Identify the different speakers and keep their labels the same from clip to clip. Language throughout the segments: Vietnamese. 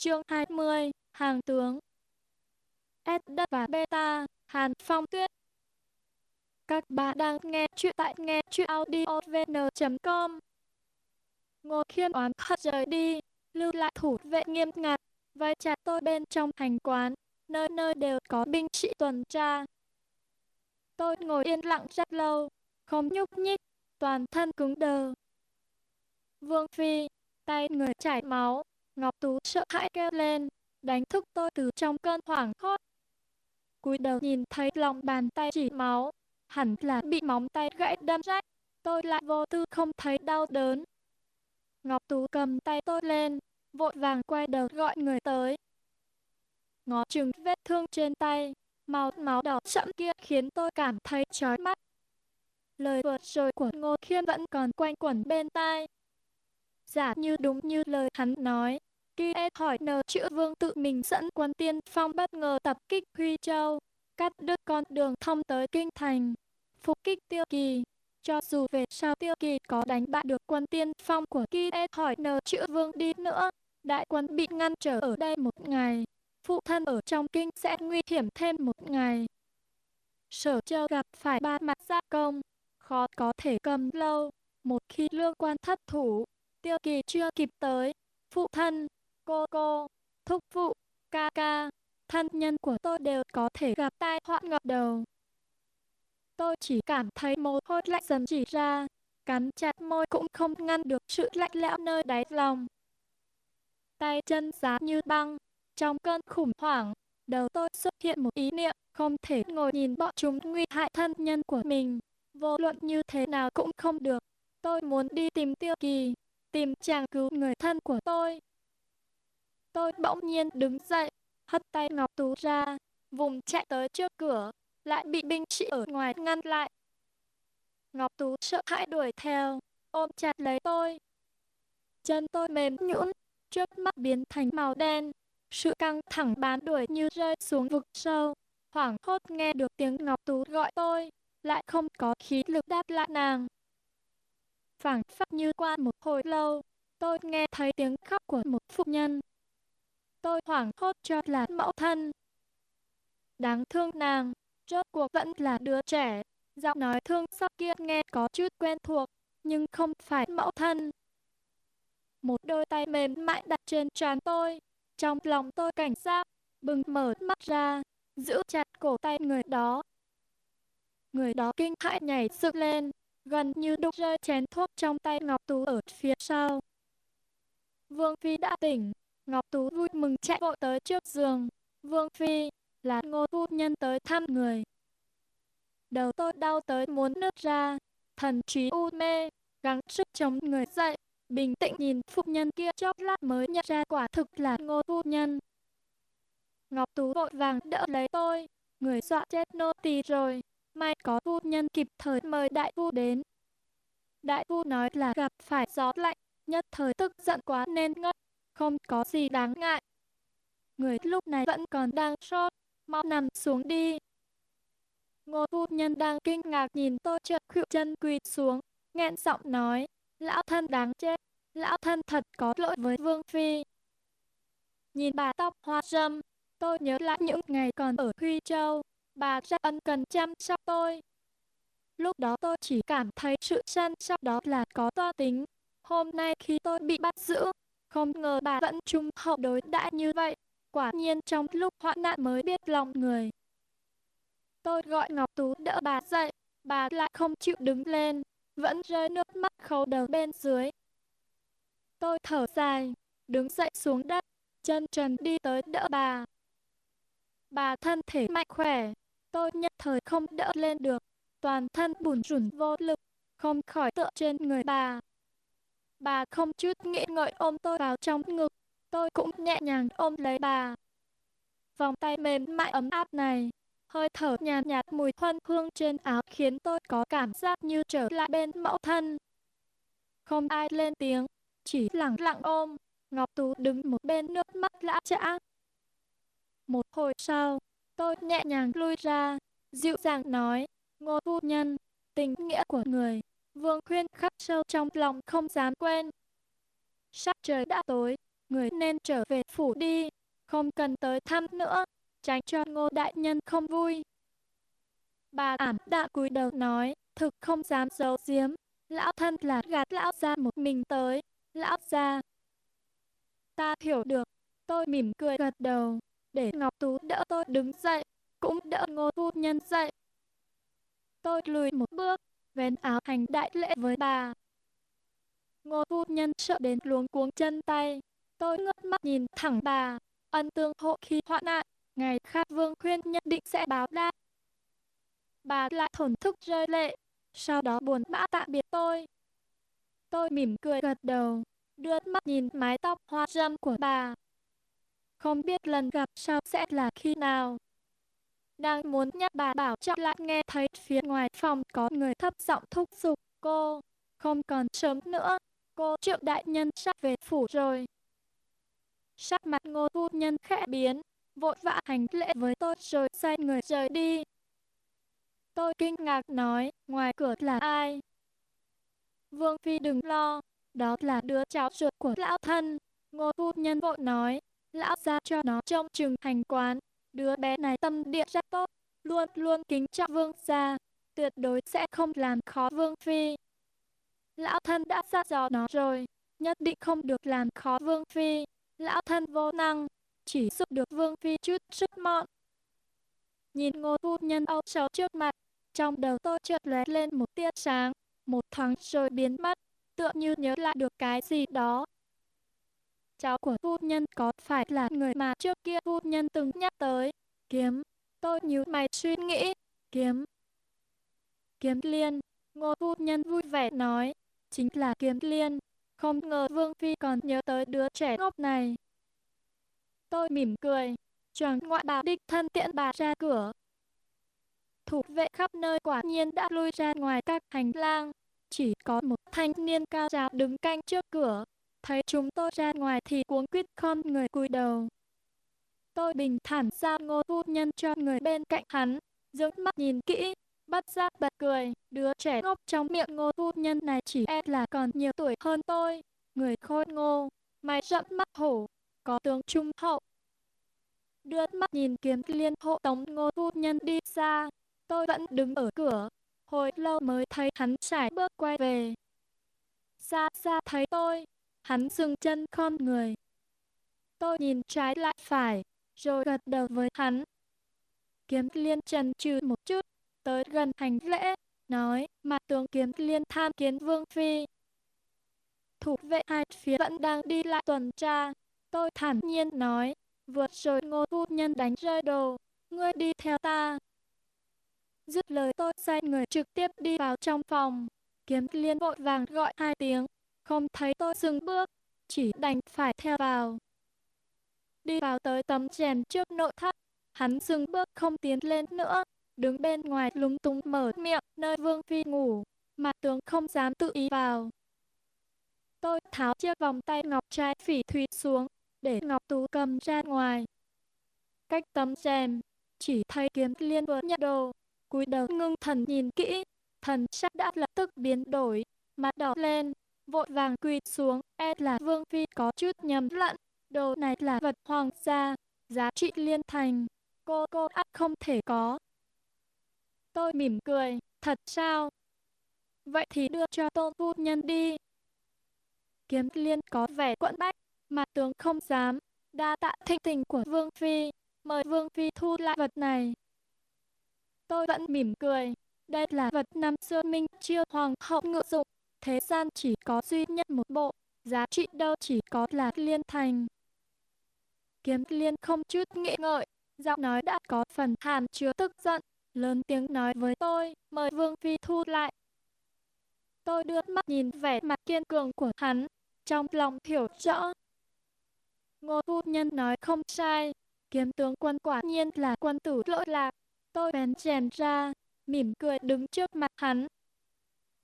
Speaker 1: Chương 20, Hàng tướng S đất và beta, Hàn Phong Tuyết Các bạn đang nghe chuyện tại nghe chuyện audiovn.com Ngô Khiêm oán hận rời đi, lưu lại thủ vệ nghiêm ngặt, vai chặt tôi bên trong hành quán, nơi nơi đều có binh sĩ tuần tra. Tôi ngồi yên lặng rất lâu, không nhúc nhích, toàn thân cứng đờ. Vương Phi, tay người chảy máu, Ngọc Tú sợ hãi kêu lên, đánh thức tôi từ trong cơn hoảng hốt. cúi đầu nhìn thấy lòng bàn tay chỉ máu, hẳn là bị móng tay gãy đâm rách, tôi lại vô tư không thấy đau đớn. Ngọc Tú cầm tay tôi lên, vội vàng quay đầu gọi người tới. Ngó chừng vết thương trên tay, màu máu đỏ sẫm kia khiến tôi cảm thấy chói mắt. Lời vừa rồi của Ngô Khiêm vẫn còn quanh quẩn bên tai. Giả như đúng như lời hắn nói, Kia hỏi nờ chữ vương tự mình dẫn quân tiên phong bất ngờ tập kích Huy Châu, cắt đứt con đường thông tới Kinh Thành, phục kích tiêu kỳ. Cho dù về sau tiêu kỳ có đánh bại được quân tiên phong của Kia hỏi nờ chữ vương đi nữa, đại quân bị ngăn trở ở đây một ngày, phụ thân ở trong kinh sẽ nguy hiểm thêm một ngày. Sở châu gặp phải ba mặt gia công, khó có thể cầm lâu, một khi lương quan thất thủ, tiêu kỳ chưa kịp tới, phụ thân, cô cô, thúc phụ, ca ca, thân nhân của tôi đều có thể gặp tai họa ngập đầu. Tôi chỉ cảm thấy mồ hôi lạnh dần chỉ ra, cắn chặt môi cũng không ngăn được sự lạnh lẽo nơi đáy lòng. Tay chân giá như băng, trong cơn khủng hoảng, đầu tôi xuất hiện một ý niệm không thể ngồi nhìn bọn chúng nguy hại thân nhân của mình. Vô luận như thế nào cũng không được. Tôi muốn đi tìm tiêu kỳ, tìm chàng cứu người thân của tôi. Tôi bỗng nhiên đứng dậy, hất tay Ngọc Tú ra, vùng chạy tới trước cửa, lại bị binh sĩ ở ngoài ngăn lại. Ngọc Tú sợ hãi đuổi theo, ôm chặt lấy tôi. Chân tôi mềm nhũn, trước mắt biến thành màu đen, sự căng thẳng bán đuổi như rơi xuống vực sâu. Hoảng hốt nghe được tiếng Ngọc Tú gọi tôi, lại không có khí lực đáp lại nàng. Phảng phất như qua một hồi lâu, tôi nghe thấy tiếng khóc của một phụ nhân. Tôi hoảng hốt cho là mẫu thân. Đáng thương nàng, rốt cuộc vẫn là đứa trẻ. Giọng nói thương xót kia nghe có chút quen thuộc, nhưng không phải mẫu thân. Một đôi tay mềm mại đặt trên trán tôi. Trong lòng tôi cảnh giác, bừng mở mắt ra, giữ chặt cổ tay người đó. Người đó kinh hãi nhảy dựng lên, gần như đục rơi chén thuốc trong tay Ngọc Tú ở phía sau. Vương Phi đã tỉnh, Ngọc Tú vui mừng chạy vội tới trước giường. Vương Phi, là ngô phu nhân tới thăm người. Đầu tôi đau tới muốn nứt ra, thần trí u mê, gắng sức chống người dậy, bình tĩnh nhìn phu nhân kia chốc lát mới nhận ra quả thực là ngô phu nhân. Ngọc Tú vội vàng đỡ lấy tôi, người dọa chết nô tỳ rồi, may có phu nhân kịp thời mời đại phu đến. Đại phu nói là gặp phải gió lạnh, nhất thời tức giận quá nên ngất, không có gì đáng ngại. Người lúc này vẫn còn đang sốt, mau nằm xuống đi. Ngô phu nhân đang kinh ngạc nhìn tôi chợt khuỵu chân quỳ xuống, nghẹn giọng nói, lão thân đáng chết, lão thân thật có lỗi với vương phi. Nhìn bà tóc hoa râm, tôi nhớ lại những ngày còn ở Huy Châu, bà rất ân cần chăm sóc tôi. Lúc đó tôi chỉ cảm thấy sự chăm sóc đó là có to tính. Hôm nay khi tôi bị bắt giữ, không ngờ bà vẫn trung hậu đối đãi như vậy. Quả nhiên trong lúc hoạn nạn mới biết lòng người. Tôi gọi Ngọc Tú đỡ bà dậy, bà lại không chịu đứng lên, vẫn rơi nước mắt khâu đầu bên dưới. Tôi thở dài, đứng dậy xuống đất, chân trần đi tới đỡ bà. Bà thân thể mạnh khỏe, tôi nhất thời không đỡ lên được, toàn thân bùn rủn vô lực, không khỏi tựa trên người bà. Bà không chút nghĩ ngợi ôm tôi vào trong ngực, tôi cũng nhẹ nhàng ôm lấy bà. Vòng tay mềm mại ấm áp này, hơi thở nhàn nhạt, mùi huân hương trên áo khiến tôi có cảm giác như trở lại bên mẫu thân. Không ai lên tiếng, chỉ lặng lặng ôm, Ngọc Tú đứng một bên nước mắt lã chã. Một hồi sau, tôi nhẹ nhàng lui ra, dịu dàng nói, ngô phu nhân, tình nghĩa của người, vương khuyên khắc sâu trong lòng không dám quên. sắp trời đã tối, người nên trở về phủ đi, không cần tới thăm nữa, tránh cho ngô đại nhân không vui. Bà ảm đạm cúi đầu nói, thực không dám giấu giếm, lão thân là gạt lão ra một mình tới, lão ra. Ta hiểu được, tôi mỉm cười gật đầu, để Ngọc Tú đỡ tôi đứng dậy, cũng đỡ ngô phu nhân dậy. Tôi lùi một bước, vén áo hành đại lễ với bà. Ngô phu nhân sợ đến luống cuống chân tay, tôi ngước mắt nhìn thẳng bà, ân tương hộ khi hoạn nạn, ngày khác vương khuyên nhất định sẽ báo đáp. Bà lại thổn thức rơi lệ, sau đó buồn bã tạm biệt tôi. Tôi mỉm cười gật đầu, đưa mắt nhìn mái tóc hoa râm của bà. Không biết lần gặp sau sẽ là khi nào. Đang muốn nhắc bà bảo trọng lại nghe thấy phía ngoài phòng có người thấp giọng thúc giục cô. Không còn sớm nữa, cô triệu đại nhân sắp về phủ rồi. Sắc mặt ngô phu nhân khẽ biến, vội vã hành lễ với tôi rồi xoay người rời đi. Tôi kinh ngạc nói, ngoài cửa là ai? Vương Phi đừng lo, đó là đứa cháu ruột của lão thân. Ngô phu nhân vội nói, lão ra cho nó trông chừng hành quán. Đứa bé này tâm địa rất tốt, luôn luôn kính trọng vương gia, tuyệt đối sẽ không làm khó vương phi. Lão thân đã dặn dò nó rồi, nhất định không được làm khó vương phi. Lão thân vô năng, chỉ giúp được vương phi chút sức mọn. Nhìn ngô phu nhân âu sầu trước mặt, trong đầu tôi chợt lóe lên một tia sáng, một thoáng rồi biến mất, tựa như nhớ lại được cái gì đó. Cháu của phu nhân có phải là người mà trước kia phu nhân từng nhắc tới? Kiếm, tôi nhíu mày suy nghĩ, kiếm. Kiếm liên, ngô phu nhân vui vẻ nói, chính là kiếm liên. Không ngờ Vương Phi còn nhớ tới đứa trẻ ngốc này. Tôi mỉm cười, choàng ngoại bà đích thân tiện bà ra cửa. Thủ vệ khắp nơi quả nhiên đã lui ra ngoài các hành lang. Chỉ có một thanh niên cao giáo đứng canh trước cửa. Thấy chúng tôi ra ngoài thì cuống quýt khom người cúi đầu. Tôi bình thản giao ngô phu nhân cho người bên cạnh hắn, dưỡng mắt nhìn kỹ, bắt ra bật cười, đứa trẻ ngốc trong miệng ngô phu nhân này chỉ e là còn nhiều tuổi hơn tôi, người khôi ngô, mày rậm mắt hổ, có tướng trung hậu. Đưa mắt nhìn kiếm liên hộ tống ngô phu nhân đi xa, tôi vẫn đứng ở cửa, hồi lâu mới thấy hắn trải bước quay về. Xa xa thấy tôi, hắn dừng chân khom người. Tôi nhìn trái lại phải, rồi gật đầu với hắn. Kiếm liên trần trừ một chút, tới gần hành lễ, nói, mặt tướng kiếm liên tham kiến vương phi. Thủ vệ hai phía vẫn đang đi lại tuần tra, tôi thản nhiên nói, vượt rồi ngô phu nhân đánh rơi đồ, ngươi đi theo ta. Dứt lời tôi sai người trực tiếp đi vào trong phòng, kiếm liên vội vàng gọi hai tiếng, không thấy tôi dừng bước, chỉ đành phải theo vào. Đi vào tới tấm chèn trước nội thất, hắn dừng bước không tiến lên nữa, đứng bên ngoài lúng túng mở miệng nơi Vương Phi ngủ, mà tướng không dám tự ý vào. Tôi tháo chiếc vòng tay ngọc trai phỉ thủy xuống, để Ngọc Tú cầm ra ngoài. Cách tấm rèm, chỉ thấy kiếm liên vừa nhận đồ, cúi đầu ngưng thần nhìn kỹ, thần sắc đã lập tức biến đổi, mặt đỏ lên, vội vàng quỳ xuống, e là Vương Phi có chút nhầm lẫn, đồ này là vật hoàng gia, giá trị liên thành, cô cô ắt không thể có. Tôi mỉm cười, thật sao? Vậy thì đưa cho tôn phu nhân đi. Kiếm liên có vẻ quẫn bách, mà tướng không dám, đa tạ thịnh tình của Vương Phi, mời Vương Phi thu lại vật này. Tôi vẫn mỉm cười, đây là vật năm xưa Minh Chiêu Hoàng hậu ngự dụng, thế gian chỉ có duy nhất một bộ, giá trị đâu chỉ có là liên thành. Kiếm liên không chút nghĩ ngợi, giọng nói đã có phần hàm chứa tức giận, lớn tiếng nói với tôi, mời Vương Phi thu lại. Tôi đưa mắt nhìn vẻ mặt kiên cường của hắn, trong lòng hiểu rõ. Ngô phu nhân nói không sai, kiếm tướng quân quả nhiên là quân tử lỗi lạc. Tôi bèn chèn ra, mỉm cười đứng trước mặt hắn.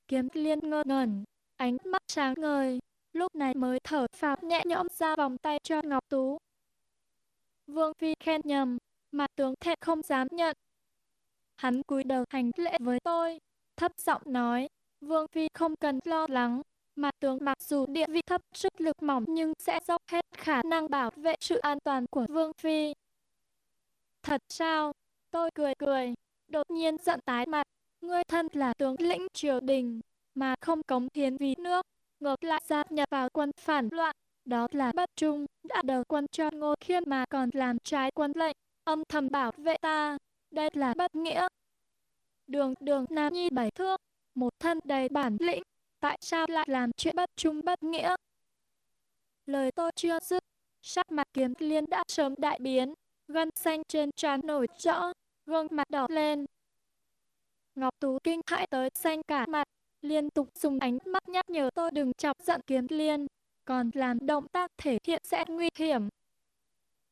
Speaker 1: Kiếm liên ngơ ngẩn, ánh mắt sáng ngời, lúc này mới thở phào nhẹ nhõm ra vòng tay cho Ngọc Tú. Vương Phi khen nhầm, mà tướng thẹn không dám nhận. Hắn cúi đầu hành lễ với tôi, thấp giọng nói, Vương Phi không cần lo lắng, mà tướng mặc dù địa vị thấp sức lực mỏng nhưng sẽ dốc hết khả năng bảo vệ sự an toàn của Vương Phi. Thật sao? Tôi cười cười, đột nhiên giận tái mặt. Ngươi thân là tướng lĩnh triều đình, mà không cống hiến vì nước, ngược lại gia nhập vào quân phản loạn. Đó là bất trung, đã đầu quân cho Ngô Khiêm mà còn làm trái quân lệnh, âm thầm bảo vệ ta. Đây là bất nghĩa. Đường đường Nam Nhi bảy thước, một thân đầy bản lĩnh, tại sao lại làm chuyện bất trung bất nghĩa? Lời tôi chưa dứt, sắc mặt kiếm liên đã sớm đại biến, gân xanh trên trán nổi rõ, gương mặt đỏ lên. Ngọc Tú kinh hãi tới xanh cả mặt, liên tục dùng ánh mắt nhắc nhở tôi đừng chọc giận kiếm liên, còn làm động tác thể hiện sẽ nguy hiểm.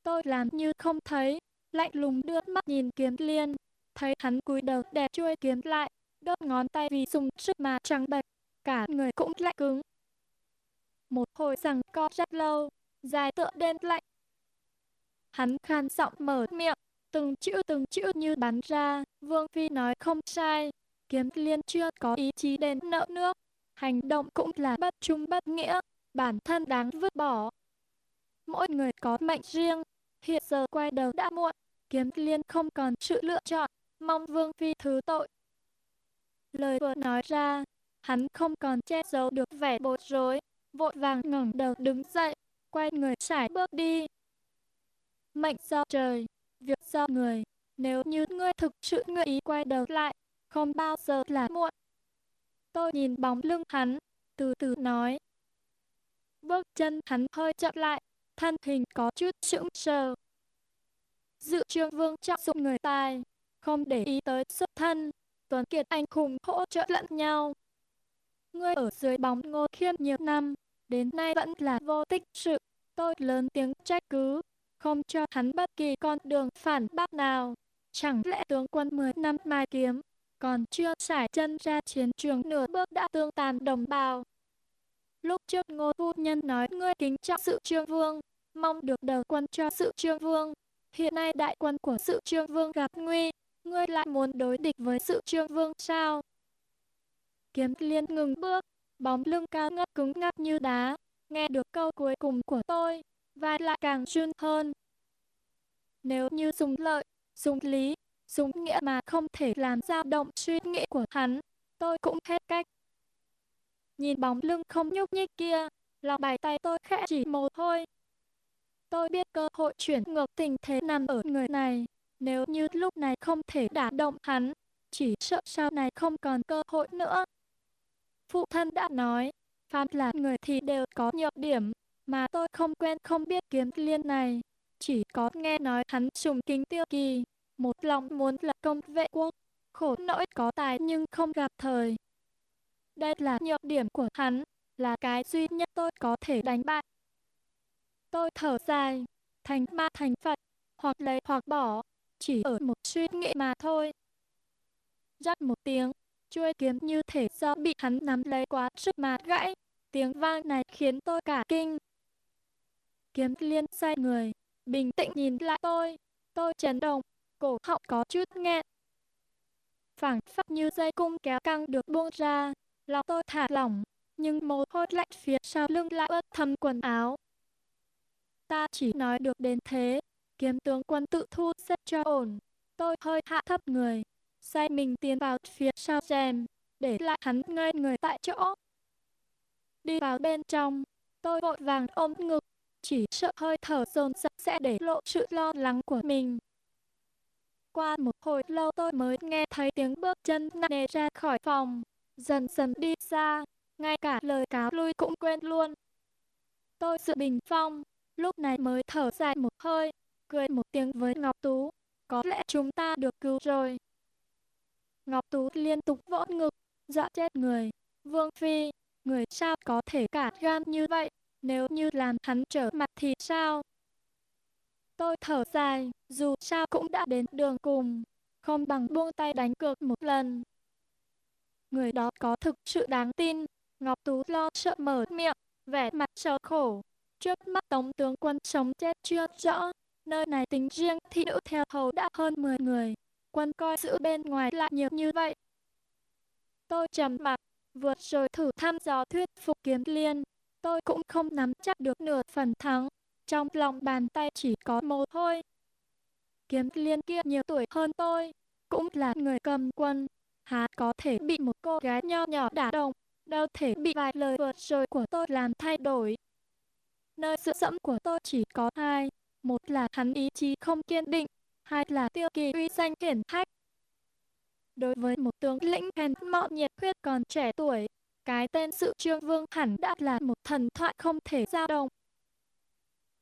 Speaker 1: Tôi làm như không thấy, lạnh lùng đưa mắt nhìn kiếm liên, thấy hắn cúi đầu đè chuôi kiếm lại, đốt ngón tay vì dùng sức mà trắng bệch, cả người cũng lạnh cứng. Một hồi rằng co rất lâu, dài tựa đen lạnh. Hắn khan giọng mở miệng, từng chữ từng chữ như bắn ra, Vương Phi nói không sai, kiếm liên chưa có ý chí đền nợ nước, hành động cũng là bất trung bất nghĩa, bản thân đáng vứt bỏ. Mỗi người có mệnh riêng, hiện giờ quay đầu đã muộn, kiếm liên không còn sự lựa chọn, mong Vương Phi thứ tội. Lời vừa nói ra, hắn không còn che giấu được vẻ bối rối, vội vàng ngẩng đầu đứng dậy, quay người sải bước đi. Mệnh do trời, việc do người, nếu như ngươi thực sự nguyện ý quay đầu lại, không bao giờ là muộn. Tôi nhìn bóng lưng hắn, từ từ nói. Bước chân hắn hơi chậm lại, thân hình có chút sững sờ. Dự trương vương trọng dụng người tài, không để ý tới xuất thân, Tuấn Kiệt anh cùng hỗ trợ lẫn nhau. Ngươi ở dưới bóng ngô khiêm nhiều năm, đến nay vẫn là vô tích sự. Tôi lớn tiếng trách cứ, không cho hắn bất kỳ con đường phản bác nào. Chẳng lẽ tướng quân 10 năm mai kiếm, còn chưa trải chân ra chiến trường nửa bước đã tương tàn đồng bào. Lúc trước ngô phu nhân nói ngươi kính trọng sự trương vương, mong được đầu quân cho sự trương vương. Hiện nay đại quân của sự trương vương gặp nguy, ngươi lại muốn đối địch với sự trương vương sao? Kiếm liên ngừng bước, bóng lưng cao ngất cứng ngắc như đá, nghe được câu cuối cùng của tôi, và lại càng run hơn. Nếu như dùng lợi, dùng lý, dùng nghĩa mà không thể làm dao động suy nghĩ của hắn, tôi cũng hết cách. Nhìn bóng lưng không nhúc nhích kia, lòng bài tay tôi khẽ chỉ một thôi. Tôi biết cơ hội chuyển ngược tình thế nằm ở người này, nếu như lúc này không thể đả động hắn, chỉ sợ sau này không còn cơ hội nữa. Phụ thân đã nói, phàm là người thì đều có nhược điểm, mà tôi không quen không biết kiếm liên này. Chỉ có nghe nói hắn trùng kính tiêu kỳ, một lòng muốn lập công vệ quốc, khổ nỗi có tài nhưng không gặp thời. Đây là nhược điểm của hắn, là cái duy nhất tôi có thể đánh bại. Tôi thở dài, thành ma thành Phật, hoặc lấy hoặc bỏ, chỉ ở một suy nghĩ mà thôi. Rắc một tiếng, chuôi kiếm như thể do bị hắn nắm lấy quá sức mà gãy. Tiếng vang này khiến tôi cả kinh. Kiếm liên xoay người, bình tĩnh nhìn lại tôi. Tôi chấn động, cổ họng có chút nghẹn. Phảng phất như dây cung kéo căng được buông ra, lòng tôi thả lỏng, nhưng mồ hôi lạnh phía sau lưng lại ướt thấm quần áo. Ta chỉ nói được đến thế, kiếm tướng quân tự thu xếp cho ổn. Tôi hơi hạ thấp người, xoay mình tiến vào phía sau rèm, để lại hắn ngây người tại chỗ. Đi vào bên trong, tôi vội vàng ôm ngực, chỉ sợ hơi thở dồn dập sẽ để lộ sự lo lắng của mình. Qua một hồi lâu tôi mới nghe thấy tiếng bước chân nặng nề ra khỏi phòng, dần dần đi xa, ngay cả lời cáo lui cũng quên luôn. Tôi sự bình phong, lúc này mới thở dài một hơi, cười một tiếng với Ngọc Tú, có lẽ chúng ta được cứu rồi. Ngọc Tú liên tục vỗ ngực, dọa chết người. Vương Phi, người sao có thể cả gan như vậy, nếu như làm hắn trở mặt thì sao? Tôi thở dài, dù sao cũng đã đến đường cùng, không bằng buông tay đánh cược một lần. Người đó có thực sự đáng tin, Ngọc Tú lo sợ mở miệng, vẻ mặt sầu khổ. Trước mắt Tống tướng quân sống chết chưa rõ, nơi này tính riêng thì nữ theo hầu đã hơn 10 người, quân coi giữ bên ngoài lại nhiều như vậy. Tôi trầm mặc, Vượt rồi thử thăm dò thuyết phục kiếm liên, tôi cũng không nắm chắc được nửa phần thắng. Trong lòng bàn tay chỉ có mồ hôi. Kiếm liên kia nhiều tuổi hơn tôi, cũng là người cầm quân. Há có thể bị một cô gái nho nhỏ đả động, đâu thể bị vài lời vượt rồi của tôi làm thay đổi. Nơi sự dẫm của tôi chỉ có hai, một là hắn ý chí không kiên định, hai là tiêu kỳ uy danh hiển hách. Đối với một tướng lĩnh hèn mọn nhiệt huyết còn trẻ tuổi, cái tên sự trương vương hẳn đã là một thần thoại không thể dao động.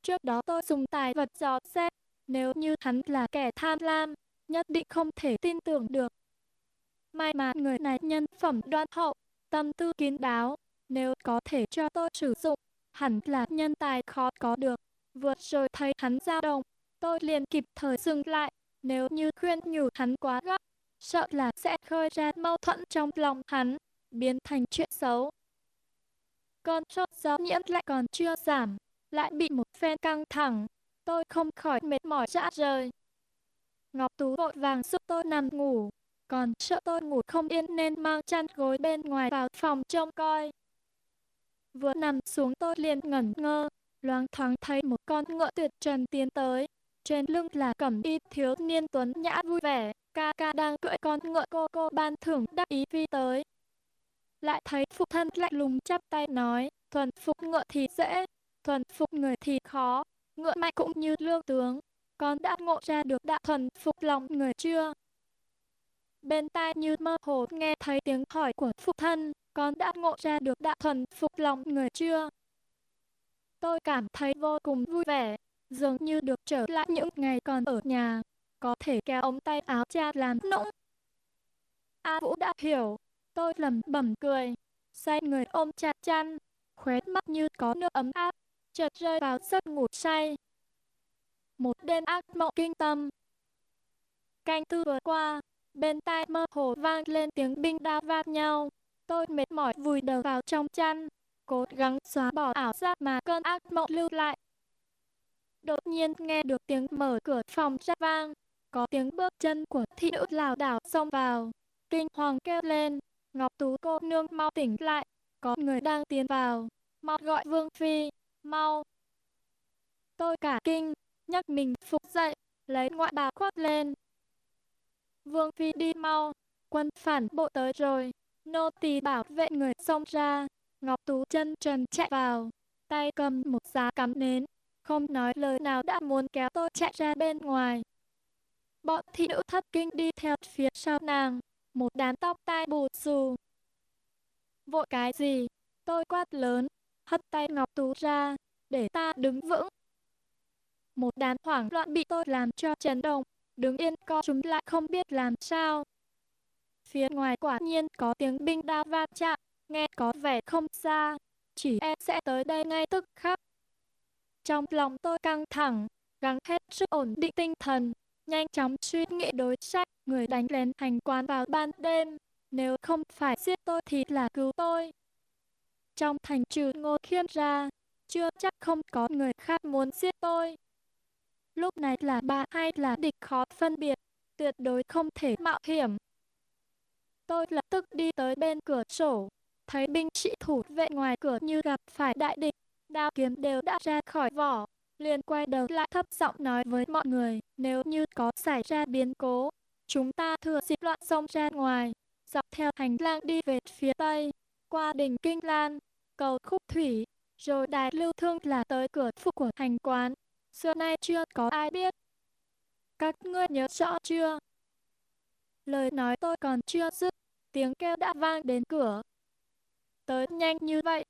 Speaker 1: Trước đó tôi dùng tài vật dò xét, nếu như hắn là kẻ tham lam, nhất định không thể tin tưởng được. May mà người này nhân phẩm đoan hậu, tâm tư kín đáo, nếu có thể cho tôi sử dụng, hẳn là nhân tài khó có được. Vượt rồi thấy hắn dao động, tôi liền kịp thời dừng lại, nếu như khuyên nhủ hắn quá gấp, sợ là sẽ khơi ra mâu thuẫn trong lòng hắn, biến thành chuyện xấu. Con sốt gió nhiễm lại còn chưa giảm, lại bị một phen căng thẳng, tôi không khỏi mệt mỏi rã rời. Ngọc Tú vội vàng giúp tôi nằm ngủ, còn sợ tôi ngủ không yên nên mang chăn gối bên ngoài vào phòng trông coi. Vừa nằm xuống tôi liền ngẩn ngơ, loáng thoáng thấy một con ngựa tuyệt trần tiến tới. Trên lưng là cẩm y thiếu niên tuấn nhã vui vẻ, ca ca đang cưỡi con ngựa cô cô ban thưởng đắc ý phi tới. Lại thấy phụ thân lạnh lùng chắp tay nói, thuần phục ngựa thì dễ, thuần phục người thì khó, ngựa mạnh cũng như lương tướng. Con đã ngộ ra được đã thuần phục lòng người chưa? Bên tai như mơ hồ nghe thấy tiếng hỏi của phụ thân, con đã ngộ ra được đã thuần phục lòng người chưa? Tôi cảm thấy vô cùng vui vẻ, dường như được trở lại những ngày còn ở nhà, có thể kéo ống tay áo cha làm nũng. A Vũ đã hiểu, tôi lầm bẩm cười, say người ôm chặt chăn, khóe mắt như có nước ấm áp, chợt rơi vào giấc ngủ say. Một đêm ác mộng kinh tâm. Canh tư vừa qua, bên tai mơ hồ vang lên tiếng binh đao va nhau. Tôi mệt mỏi vùi đầu vào trong chăn, cố gắng xóa bỏ ảo giác mà cơn ác mộng lưu lại. Đột nhiên nghe được tiếng mở cửa phòng ra vang, có tiếng bước chân của thị nữ lảo đảo xông vào. Kinh hoàng kêu lên, Ngọc Tú cô nương mau tỉnh lại, có người đang tiến vào, mau gọi Vương Phi, mau. Tôi cả kinh, nhắc mình phục dậy, lấy ngoại bào khoác lên. Vương Phi đi mau, quân phản bộ tới rồi, nô tỳ bảo vệ người xông ra, Ngọc Tú chân trần chạy vào, tay cầm một giá cắm nến, không nói lời nào đã muốn kéo tôi chạy ra bên ngoài. Bọn thị nữ thất kinh đi theo phía sau nàng, một đám tóc tai bù xù. Vội cái gì? Tôi quát lớn, hất tay Ngọc Tú ra, để ta đứng vững. Một đám hoảng loạn bị tôi làm cho chấn động, đứng yên co chúng lại không biết làm sao. Phía ngoài quả nhiên có tiếng binh đao va chạm, nghe có vẻ không xa, chỉ e sẽ tới đây ngay tức khắc. Trong lòng tôi căng thẳng, gắng hết sức ổn định tinh thần, nhanh chóng suy nghĩ đối sách, người đánh lén hành quán vào ban đêm, nếu không phải giết tôi thì là cứu tôi. Trong thành trừ ngô khiêm ra, chưa chắc không có người khác muốn giết tôi. Lúc này là bạn hay là địch khó phân biệt, tuyệt đối không thể mạo hiểm. Tôi lập tức đi tới bên cửa sổ, thấy binh sĩ thủ vệ ngoài cửa như gặp phải đại địch, đao kiếm đều đã ra khỏi vỏ, liền quay đầu lại thấp giọng nói với mọi người, nếu như có xảy ra biến cố, chúng ta thừa dịp loạn sông ra ngoài, dọc theo hành lang đi về phía tây, qua đỉnh Kinh Lan, cầu Khúc Thủy, rồi đài lưu thương là tới cửa phụ của hành quán. Xưa nay chưa có ai biết. Các ngươi nhớ rõ chưa? Lời nói tôi còn chưa dứt, tiếng kêu đã vang đến cửa. Tới nhanh như vậy,